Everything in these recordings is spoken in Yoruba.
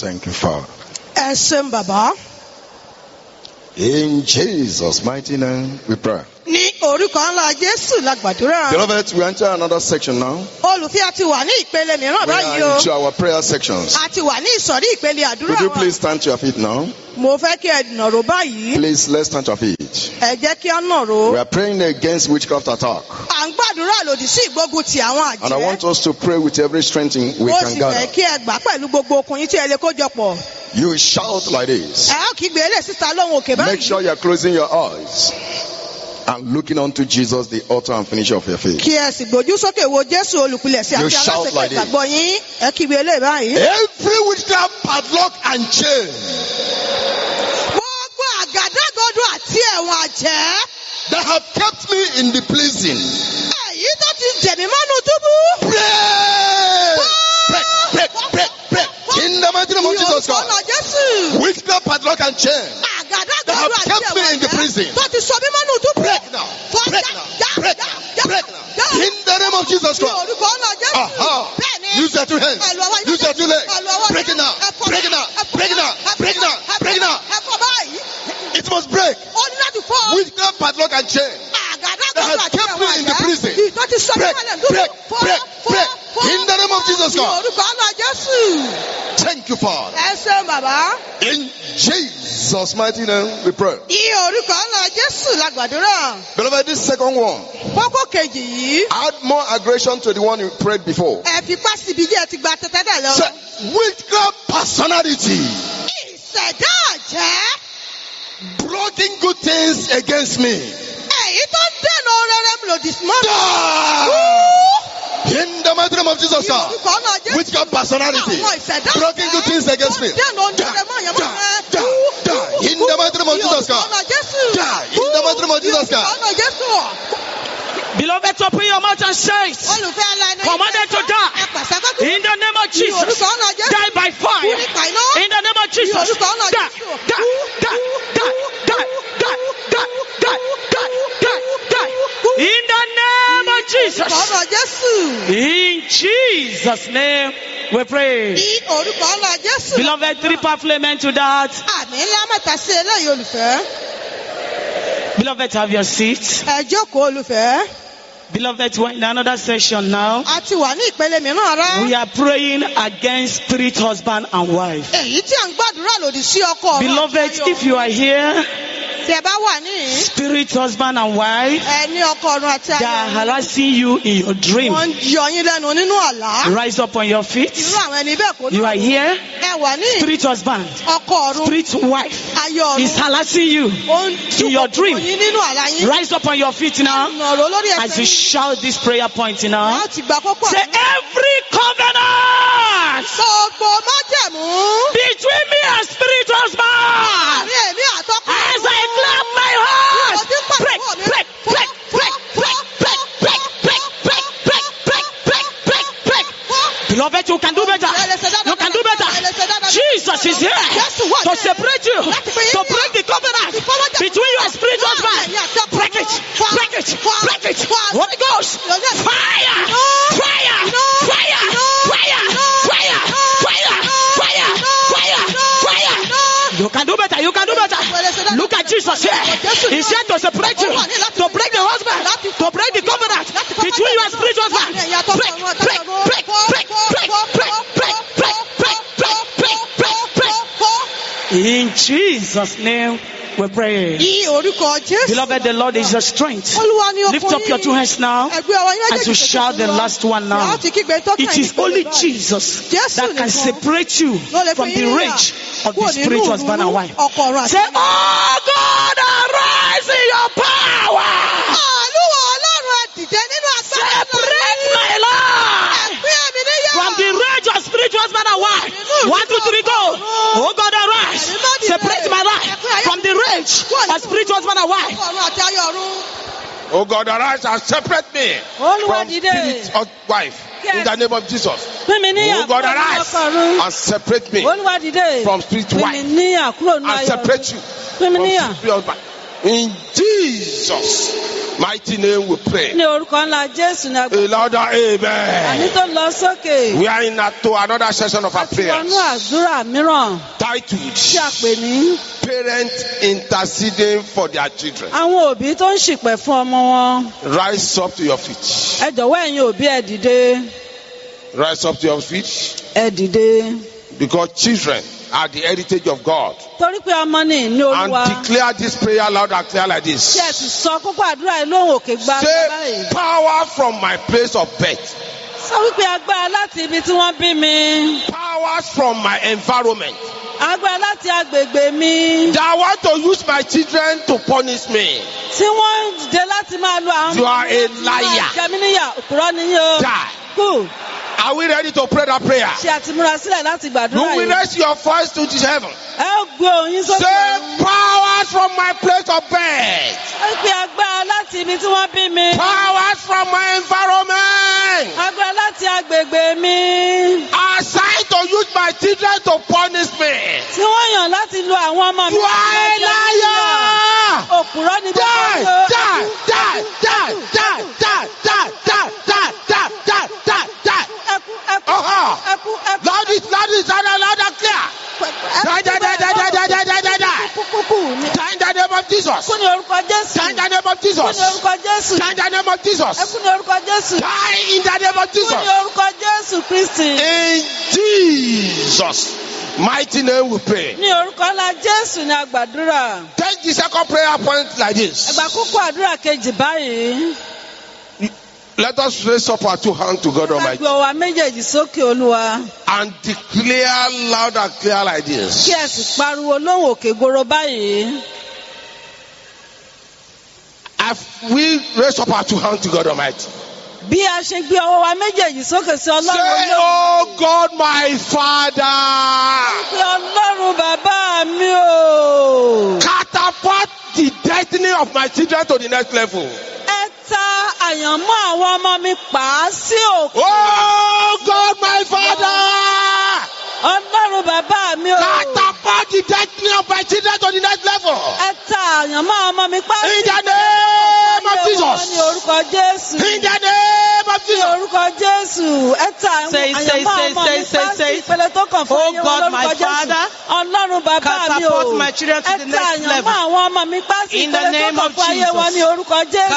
Thank you, Father. bàbá In Jesus' mighty name we pray. ní orúkọ ńlá jésù la gbàdúrà Beloved, we enter another section now. olùfẹ́ a ti wà ní ìpele mìíràn We báyìí are o into our prayer sections. a ti wà ní ìsọ̀rí ìpele àdúrà Could you please stand to your feet now? mo fẹ́ kí ẹ nàró báyìí Please, let's stand to our feet it. We are praying against witchcraft attack. And I want us to pray with every strength we can gather. You shout like this. Make sure you are closing your eyes and looking unto Jesus, the author and finisher of your faith. You shout like this. Every witchcraft padlock and chain that have kept me in the prison. èyí tó ti jẹ̀mí mọ́nú túbú. Break! Break, break, break. In the mighty name of Jesus Christ. Witchcraft padlock and chain. Àgádágodo That have kept me in the prison. tó ti sọ mí mọ́nú túbú. Break now. Break now. Break now. Break now. In the name of Jesus Christ. orúkọ náà Jésù. Aha. Bẹ́ẹ̀ni. Use your two hands. Pẹ̀lú ọwọ́ yín Use your two legs. God. Thank you, Father. In Jesus' mighty name, we pray. Beloved, this second one. Add more aggression to the one you prayed before. Say, witchcraft personality. Blocking good things against me. Die! In the mighty name of Jesus, sir. Witchcraft personality. Breaking good things against me. In the mighty name of Jesus, sir. In the mighty name of Jesus, sir. Beloved, open your mouth and say, Commanded to die. Jesus' name we pray. Ní orúkọ náà Jésù. Beloved, three powerful amen to that. Àmì ńlá mẹ́ta sí eléyìí olùfẹ́. Beloved, have your seat. Ẹ jókòó olùfẹ́. Beloved, we're in another session now. A ti wà ní ìpele mìíràn rá. We are praying against spirit husband and wife. Èyí tí à ń gbàdúrà lòdì sí ọkọ ọ̀run àti Beloved, if you are here, Bá wà níhìn, spirit husband and wife ẹ ní ọkọ ọ̀run àti that are ayọ̀. harassing you in your dream, Wọ́n yọ yín lẹ́nu nínú àlá. rise up on your feet. Irú àwọn ẹni bẹ́ẹ̀ kò You are here, Ẹ wà ní spirit husband, ọkọ ọ̀run, spirit wife ayọ̀ is ọ̀run. harassing you. Ó ń in your dream. yín nínú àlá yín. Rise up on your feet now Nàró lórí as ẹsẹ̀ you yín. shout this prayer point now. Láti gba kókó Say every covenant Gbogbo májẹ̀mú. between me and spirit husband. Àárín èmi Jesus is here. To separate you, to break the covenant between you and spirit husband. Break it, break it, break it. Holy Ghost, fire, fire, fire, fire, fire, fire, fire, fire, fire. You can do better. You can do better. Look at Jesus here. He's here to Jesus' name we pray. Beloved, the Lord is your strength. Lift up your two hands now and to shout the last one now. It is only Jesus that can separate you from the rage of the spirit husband and wife. Say, Oh God, arise in your power. Say, Oh God, arise and separate me from spirit of wife in the name of Jesus. Oh God, arise and separate me from spirit wife and separate you from spirit of wife. In Jesus' mighty name we pray. Ní orúkọ ńlá Jésù ní A agbára. louder Àní amen. tó lọ sókè. We are in a, to another session of our Àti wọnú prayers àdúrà mìíràn titled tí a pè ní Parents Interceding for Their Children. àwọn òbí tó ń ṣìpẹ̀ fún ọmọ wọn. Rise up to your feet. Ẹ jọ̀wọ́ ẹ̀yin òbí ẹ dìde. Rise up to your feet Ẹ dìde. because children are the heritage of God. Torí pé ọmọ ní ìní And olúwa. declare this prayer loud and clear like ẹ this. sì sọ kókó àdúrà yìí lóhùn òkè Say báyìí. power from my place of birth. Sọ wípé agbára láti ibi tí wọ́n bí mi. Powers from my environment. Agbára láti agbègbè mi. That want to use my children to punish me. Tí wọ́n ń dìde láti máa lo àwọn You are a liar. jẹ mí níyà. Òpùrọ́ ni yín o. Die. Kù. Are we ready to pray that prayer? Ṣé a ti múra sílẹ̀ láti gbàdúrà You will yìí? raise your voice to the heaven. Ẹ ó gbé òyìn sókè. Say powers from my place of birth. Pe agbára láti ibi tí wọ́n bí mi. Powers from my environment. Agbára láti agbègbè mi. Assigned to use my children to punish me. Tí wọ́n yàn láti lo àwọn ọmọ mi. You Jesus. Kú orúkọ Jésù. Die in the name of Kú Jesus. orúkọ Jésù. Die in the name of Jesus. Ẹkú ní orúkọ Jésù. Die in the name of Kú Jesus. ní orúkọ Jésù Kristi. In Jesus' mighty name we pray. Ní orúkọ ńlá Jésù ni a gbàdúrà. Take the second prayer point like this. Ẹgbà kúkú àdúrà kejì báyìí. Let us raise up our two hands to God Almighty gbé ọwọ́ méjèèjì sókè Olúwa. and declare loud and clear like Kí this. ẹ sì pariwo lóhùn òkè goro báyìí. As we raise up our two hands to God Almighty. Bí a ṣe gbé ọwọ́ wa méjèèjì sókè sí Ọlọ́run Say, olóògùn. Oh God, my Father, Pé Ọlọ́run bàbá mi o. catapult the destiny of my children to the next level. Ẹ ta àyànmọ́ àwọn ọmọ mi pa á sí òkè. Oh God, my Father, Ọlọ́run bàbá mi o. catapult the destiny of my children to the next level. Ẹ ta àyànmọ́ ọmọ mi pa á sí In the name name of Jesus. ní orúkọ Jésù. in the name of Jesus. ní orúkọ Jésù. ẹ ta àwọn àyànmọ́ ọmọ mi sáàsì ìpele tó kàn fún oh ẹyẹ wọn lórúkọ Jésù. Ọlọ́run bàbá mi o. ẹ ta àyànmọ́ àwọn ọmọ mi sáàsì ìpele tó kàn fún ẹyẹ wọn ní orúkọ Jésù.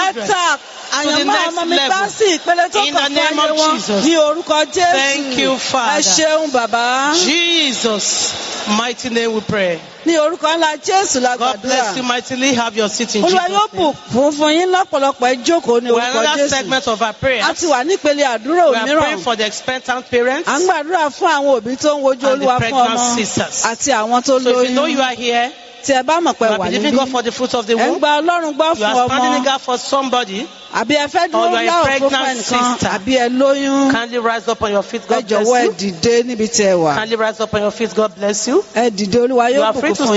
ẹ ta àyànmọ́ ọmọ mi sáàsì ìpele tó kàn fún ẹyẹ wọn ní orúkọ Jésù. Thank you, Father. ẹ ṣeun bàbá. Jesus, mighty name we pray. Ní orúkọ ńlá Jésù la God bless you gbàdúrà. mightily. Have your seat in Olúwa Jesus' yóò name. bùkún fún yín lọ́pọ̀lọpọ̀ ẹ jókòó ní orúkọ another Jésù. segment of our A prayers. ti wà nípele àdúrà We are praying òmíràn. for the expectant parents. À ń gbàdúrà fún àwọn òbí tó ń wojú And the Olúwa fún pregnant ọmọ sisters. àti àwọn tó So if you know lóyún. you are here, tí ẹ bá mọ̀ pé wà níbí. ẹ ń gba ọlọ́run gbọ́ fún ọmọ. àbí ẹ fẹ́ dúró láwọ̀ tó fẹ́ àbí ẹ lóyún. ẹ ẹ dìde níbi tí ẹ wà. Ẹ dìde olúwa yóò bùkún fún yín.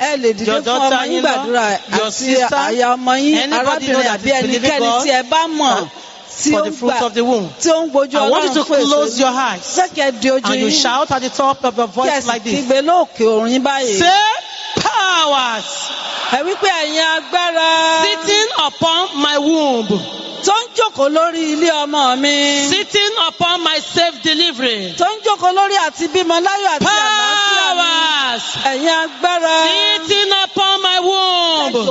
ẹ lè dìde fún ọmọ yín gbàdúrà àti àyà ọmọ yín arábìnrin àbí ẹnikẹ́ni tí ẹ bá mọ̀. For the fruit of the womb. I want you to close your eyes and you shout at the top of your voice like this. Say powers sitting upon my womb, tó ń jókòó lórí ilé ọmọ mi. sitting upon my safe delivery. Tó ń jókòó lórí àti bímọ láyọ̀ àti àlàáfíà mi. Powers Ẹ̀yin agbára sitting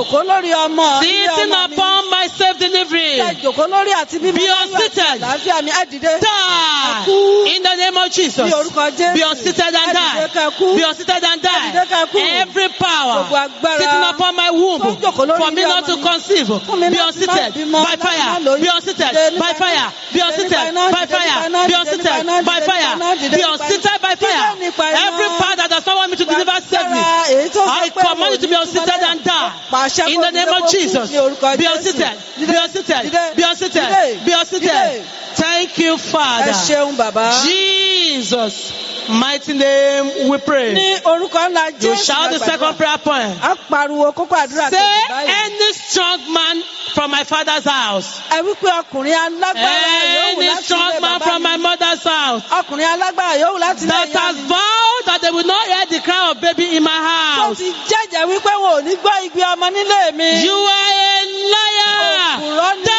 jòkó lórí ọmọ mi. sitting upon my self delivery. Ẹ jòkó lórí àti bímọ lórí àti àlàáfíà mi. Ẹ dìde. Die in the name of Jesus. Bí orúkọ Jésù. Be unseated and die. Ẹ dìde ká kú. Be unseated and die. Every power. Gbogbo agbára. Sitting upon my womb. Tó jòkó lórí ọmọ mi. For me not to conceive. Fún mi náà ti má bímọ. By fire. Be unseated. By fire. Be unseated. By fire. Be unseated. By fire. Be unseated by fire. Every power that does not want me to deliver safely, I command you to be unseated and die. In the name of Jesus, be unseated, be unseated, be unseated, be unseated. Thank you, Father. Jesus, mighty name we pray. You shout the second prayer point. Say any strong man from my father's house. ẹ wípé ọkùnrin alágbára yòówù Any láti ilé strong man bàbá from my mi. mother's house ọkùnrin alágbára yòówù láti ilé that ìyá has mi. vowed that they will not hear the cry of baby in my tó house. ti jẹ́jẹ́ wípé wọn ò ní gbọ́ igbe ọmọ nílé mi. You are a liar. Òpùrọ́ ni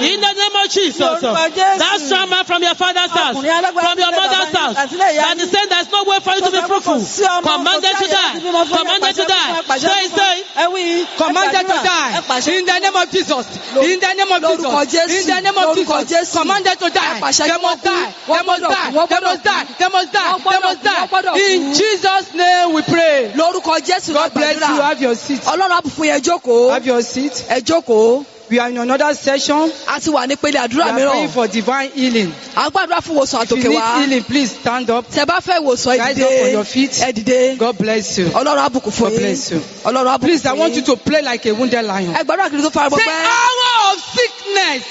Die in the name of Jesus. Lórúkọ Jésù. That man from your father's house, from your mother's house, that is saying there's no way for you to be fruitful. Commanded to die. Commanded to die. Say, fún. say. Commanded to die. In the name of Jesus. In the name of Jesus. In the name of Jesus. Commanded to die. They must die. They must die. They must die. They must die. They must die. In. Jesus' name we pray. lórúkọ jésù lọ God bless you. Have your seat. ọlọ́run àbùfún yẹn jókòó Have your seat. ẹ jókòó We are in another session. a ti wà nípele We àdúrà are praying mìíràn for divine healing. ń gbàdúrà fún ìwòsàn If you àtòkè need wá healing, please stand up. tẹ bá fẹ́ ìwòsàn ẹ Rise up on your feet. ẹ dìde God bless you. ọlọ́run àbùkún fún God yín bless you. ọlọ́run àbùkún Please, I fún want you yín to play like a wounded lion. ẹ gbàdúrà kiri tó fara Say, gbọgbẹ́ hour of sickness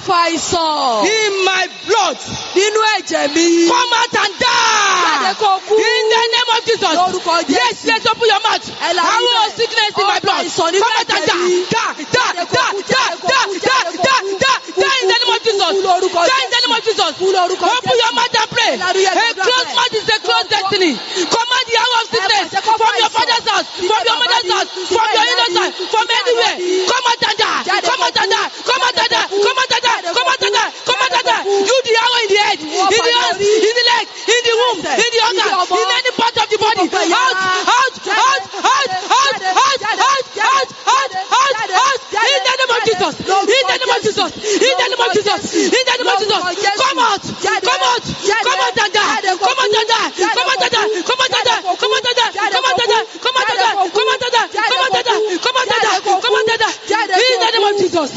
ọ̀fà ìsàn in my blood. nínú ẹ̀jẹ̀ mi Come out and jáde die. kó kú In the name of Jesus. lórúkọ Yes, jésù yes, open your mouth. Ẹ Hour níbẹ̀. of sickness in my blood. ìsàn Come nínú out and ẹ̀jẹ̀ die. mi. Die, die, Jáde kó die, die, jáde die, die, jáde die, kú. die, Kú, die in the name of Jesus. kú lórúkọ Die in the name of Jesus. Kú lórúkọ Open your Jésù. mouth and pray. Hallelujah, A gbàdúrà closed bẹ́ẹ̀. mouth is a closed destiny. Command the hour of sickness from your father's house, from your mother's house, from your in-laws house, from anywhere. Come out and die. Jáde Come out and die. Come out and die. Jáde Come out and die. kú. Come out and die. Come out and die. Jáde kó kú. You the arrow in the head, Ìwọ in the rí. in the leg, in the womb, in the organ, in any part of the body. Out, out, out, out, out, out, out, out, out, out, out, In the name of. Jesus. In the name of Jesus. In the name of Jesus. In the name of Jesus. Come out. Come out. Come out and die. Come out and die. Come out and die. Come out and die. Come out and die. Come out and die. Come out and die. Come out and die. Come out and die. Come out and die. Come out and die. In the name of. Jesus.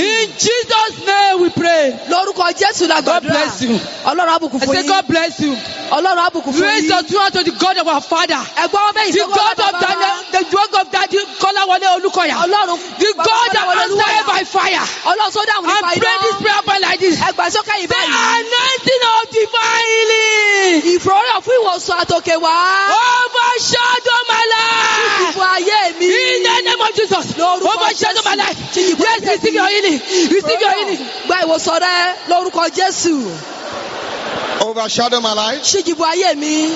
In Jesus'. Lórúkọ jésù la God gbàdúrà bless you. ọlọ́run àbùkún I fún say yín God bless you. ọlọ́run àbùkún fún Raise yín your two hands to the God of our Father. ẹgbọ́n wọn bẹ́ẹ̀ The ìṣẹ́gun God bàbá of Daniel, the God of Daniel, Kolawole Olukoya. ọlọ́run The bàbá God that Kọ́láwọlé answered by fire. ọlọ́run tó dáhùn nípa And pray this iná prayer point like this. ẹgbà sókè yìí The báyìí anointing of divine healing ìfòròyìn fún ìwòsàn àtòkè wá overshadow my life. fún ayé mi In the name of Jesus. Lórúkọ Overshadow my life. Jésù. Yes, receive your healing. Receive your healing. gba ìwòsàn rẹ lórúkọ jésù Overshadow my life. ṣíjìbù ayé mi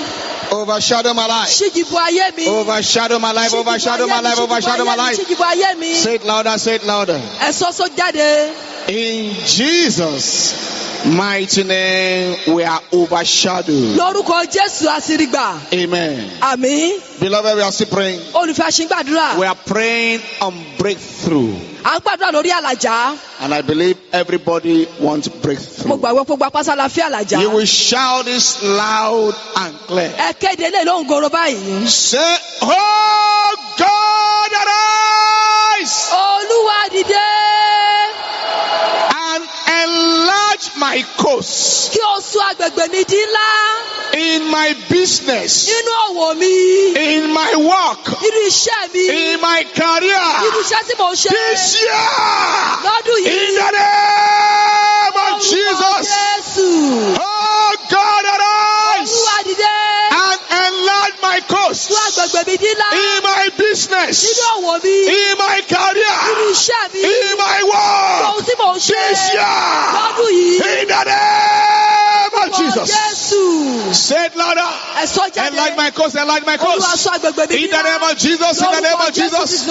Overshadow my life. ṣíjìbù ayé mi Overshadow my life. Overshadow my life. Overshadow my life. ṣíjìbù ayé mi Say it louder. Say it louder. ẹ sọ́sọ́ jáde In Jesus' mighty name, we are overshadowed. lórúkọ jésù àṣírígbà Amen. àmín Beloved, we are still praying. olùfẹ́ àṣìgbàdúrà We are praying on breakthrough. à ń gbàdúrà lórí àlàjá And I believe everybody wants mo breakthrough. gbàgbọ́ pé gba la fi àlàjá You will shout this loud and clear. ẹ kéde lè lóhùn goro báyìí Say, Oh God, arise olúwa dìde enlarge my coast kí o sún agbègbè mi di ńlá. In my business, nínú òwò mi. In my work, nínú iṣẹ́ mi. In my nínú career iṣẹ́ tí mo ṣe. This year. lọ́dún In yìí the name of Jesus. Jésù. Oh God, arise. Olúwa dìde. And enlarge my coast agbègbè mi di ńlá. In my business, in my career, in my work ohun tí mo this year. In the name of Jesus. Say it louder. ẹ sọ jáde Enlarge my coast, enlarge my olúwa coast. sún agbègbè mi di In the name of Jesus, in the name of Jesus.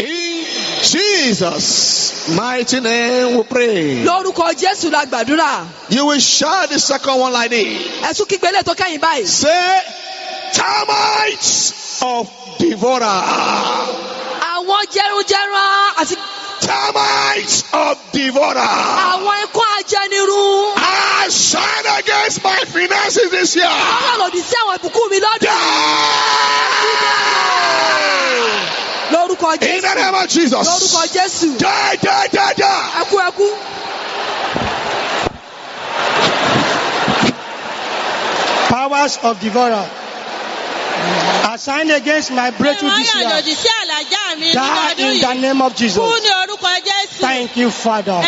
In Jesus' mighty name we pray. lórúkọ Jésù la gbàdúrà You will shout the second one like this. ẹ tún kígbe lè tó kẹ́yìn báyìí. Say, termites of devourer. àwọn jẹrunjẹran àti Termites of devourer. àwọn ikú ajẹnirun. I shine against my finances this year. àwọn lòdì sí àwọn ìbùkún mi lọ́dún. Lórúkọ In the Jésù name of Jesus. lórúkọ Jésù Die, die, die, die. ẹkú ẹkú. powers of devourer I sign against my breakthrough this year. That in the name of Jesus. Thank you, Father.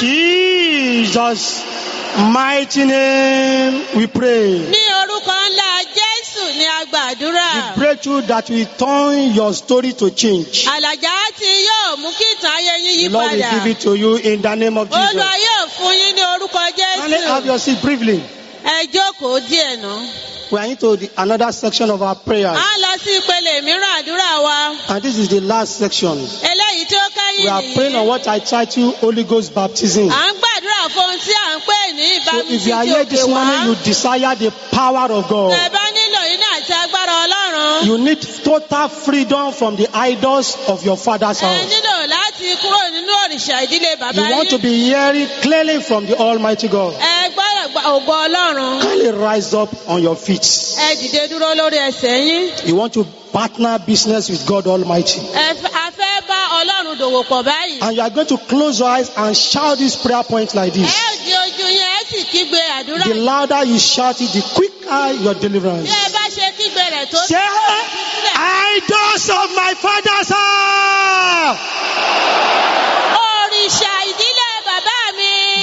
Jesus, mighty name we pray. The breakthrough that will turn your story to change. The Lord will give it to you in the name of Jesus. Can I have your seat briefly? Ẹ. We are into the, another section of our prayers. Ń lọ sí ìpele mìíràn àdúrà wa. And this is the last section. Eléyìí tí ó We kẹ́yìn are praying on nìyí. what I title Holy Ghost baptism. À ń gbàdúrà fún ohun tí à ń pè ní So ìbámu if sí you are here òkè this morning, wá. you desire the power of God. Tẹ́ ẹ bá nílò iná àti agbára Ọlọ́run. You need total freedom from the idols of your father's Ẹ house. nílò láti kúrò nínú òrìṣà ìdílé bàbá You want to yín. be hearing clearly from the Almighty God. Ẹ gba ògo Ọlọ́run. Kindly rise up on your feet. Ẹ dìde dúró lórí ẹsẹ̀ yín. You want to partner business with God Almighty. Ẹ fẹ́ bá Ọlọ́run dòwò pọ̀ báyìí. And you are going to close your eyes and shout this prayer point like Ẹ this. ó di ojú yẹn, ẹ sì kígbe àdúrà. The louder you shout it, the quicker your Bí deliverance. ẹ bá ṣe kígbe rẹ̀ tó Say, idols of my father's house, òrìṣà ìdílé bàbá mi.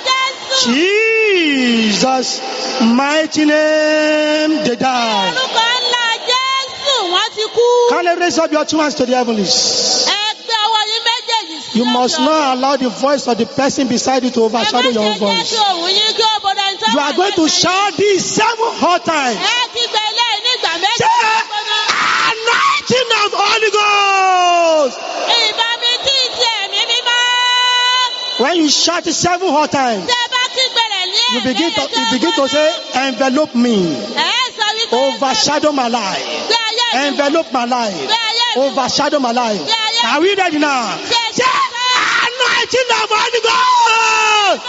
Jesus' mighty name, they die. Orúkọ ńlá Jésù wọ́n ti kú. Can you raise up your two hands to the heavens? Ẹ gbé ọwọ́ yín méjèèjì sí You must not allow the voice of the person beside you to Ẹ má overshadow your ṣe own jẹ́ voice. kí òun yín kí ó bodo ẹni tó You are going to shout this seven hot times. Ẹ nígbà méjì Say, gbóná. anointing of Holy Ghost. Ìbámi tí ti ẹ̀mí mímọ́. When you shout seven hot times, bá You begin to you begin to say envelop me. Overshadow my life. Envelop my life. Overshadow my life. Are we ready now? Say anointing of Holy Ghost.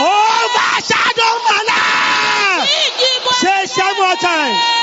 Overshadow my life. Say one more time.